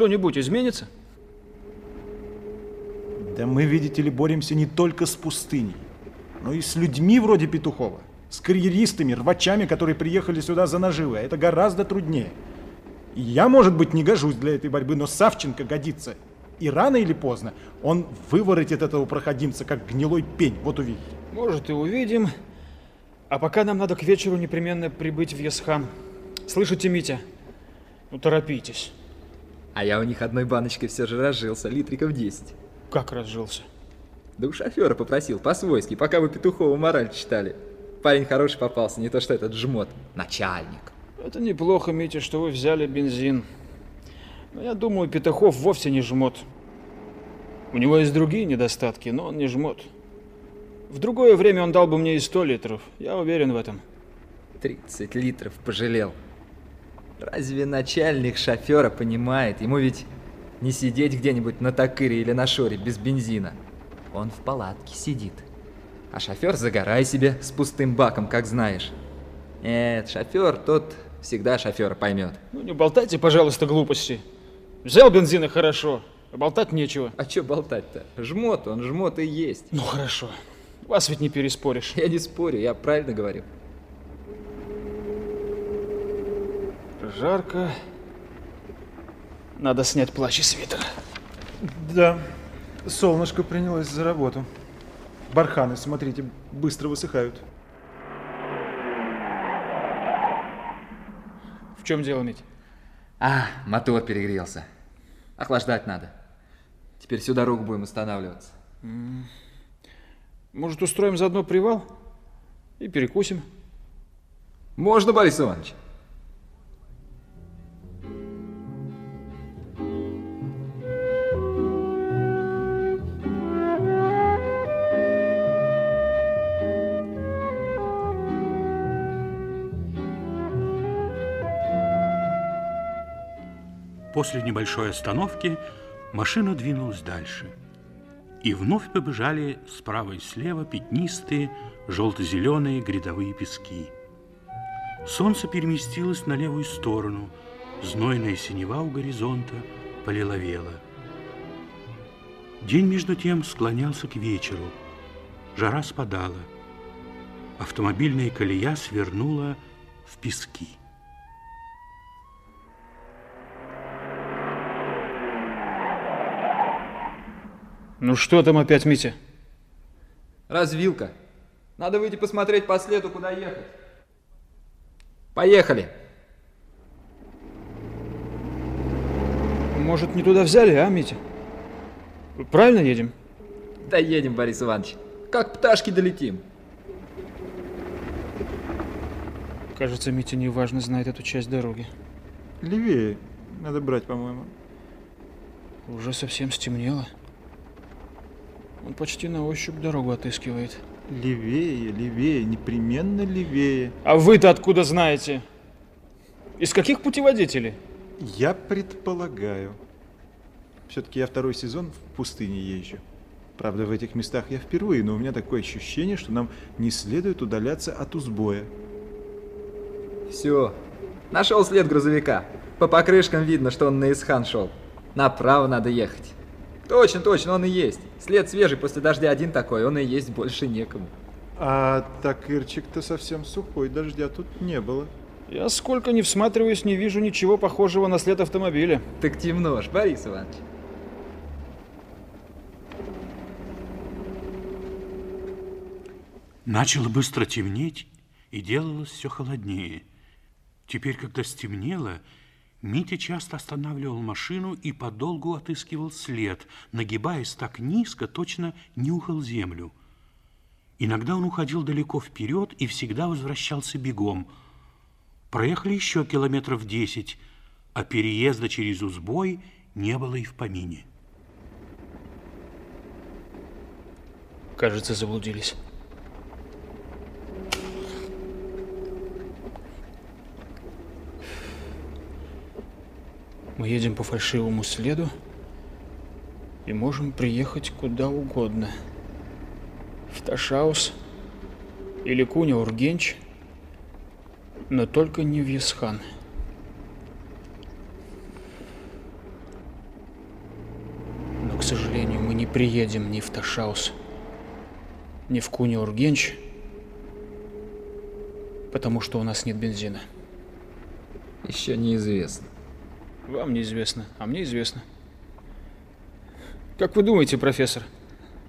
что-нибудь изменится? Да мы, видите ли, боремся не только с пустыней, но и с людьми вроде Петухова. С карьеристами, рвачами, которые приехали сюда за наживой. А это гораздо труднее. И я, может быть, не гожусь для этой борьбы, но Савченко годится. И рано или поздно он выворотит этого проходимца, как гнилой пень. Вот увидите. Может, и увидим. А пока нам надо к вечеру непременно прибыть в Ясхан. Слышите, Митя? Ну, торопитесь. А я у них одной баночкой все же разжился, литриков 10. Как разжился? Да у шофера попросил, по-свойски, пока вы Петухову мораль читали. Парень хороший попался, не то что этот жмот. Начальник. Это неплохо, Митя, что вы взяли бензин. Но я думаю, Петухов вовсе не жмот. У него есть другие недостатки, но он не жмот. В другое время он дал бы мне и 100 литров, я уверен в этом. 30 литров пожалел. Разве начальник шофера понимает? Ему ведь не сидеть где-нибудь на такыре или на шоре без бензина. Он в палатке сидит. А шофер загорай себе с пустым баком, как знаешь. Нет, шофер тот всегда шофера поймет. Ну не болтайте, пожалуйста, глупости. Взял бензина хорошо, а болтать нечего. А что болтать-то? Жмот, он жмот и есть. Ну хорошо. Вас ведь не переспоришь. Я не спорю, я правильно говорю. Жарко. Надо снять плащ и свитер. Да, солнышко принялось за работу. Барханы, смотрите, быстро высыхают. В чем дело, Мить? А, мотор перегрелся. Охлаждать надо. Теперь всю дорогу будем останавливаться. Может, устроим заодно привал? И перекусим? Можно, Борис Иванович? После небольшой остановки машина двинулась дальше. И вновь побежали справа и слева пятнистые, желто-зеленые грядовые пески. Солнце переместилось на левую сторону, знойная синева у горизонта полиловела. День, между тем, склонялся к вечеру. Жара спадала. Автомобильная колея свернула в пески. Ну что там опять, Митя? Развилка. Надо выйти посмотреть по следу, куда ехать. Поехали. Может, не туда взяли, а, Митя? Правильно едем? Да едем, Борис Иванович. Как пташки долетим. Кажется, Митя неважно знает эту часть дороги. Левее надо брать, по-моему. Уже совсем стемнело. Он почти на ощупь дорогу отыскивает. Левее, левее, непременно левее. А вы-то откуда знаете? Из каких путеводителей? Я предполагаю. Все-таки я второй сезон в пустыне езжу. Правда, в этих местах я впервые, но у меня такое ощущение, что нам не следует удаляться от узбоя. Все. Нашел след грузовика. По покрышкам видно, что он на Исхан шел. Направо надо ехать. Точно, точно, он и есть. След свежий после дождя один такой, он и есть больше некому. А так Ирчик-то совсем сухой, дождя тут не было. Я сколько не всматриваюсь, не вижу ничего похожего на след автомобиля. Так темно ж, Борис Иванович. Начало быстро темнеть, и делалось все холоднее. Теперь, когда стемнело, Митя часто останавливал машину и подолгу отыскивал след, нагибаясь так низко, точно нюхал землю. Иногда он уходил далеко вперед и всегда возвращался бегом. Проехали еще километров десять, а переезда через Узбой не было и в помине. Кажется, заблудились. Мы едем по фальшивому следу и можем приехать куда угодно. В Ташаус или Куня-Ургенч, но только не в Ясхан. приедем ни в Ташаус, ни в Куни-Ургенч, потому что у нас нет бензина. Еще неизвестно. Вам неизвестно, а мне известно. Как вы думаете, профессор,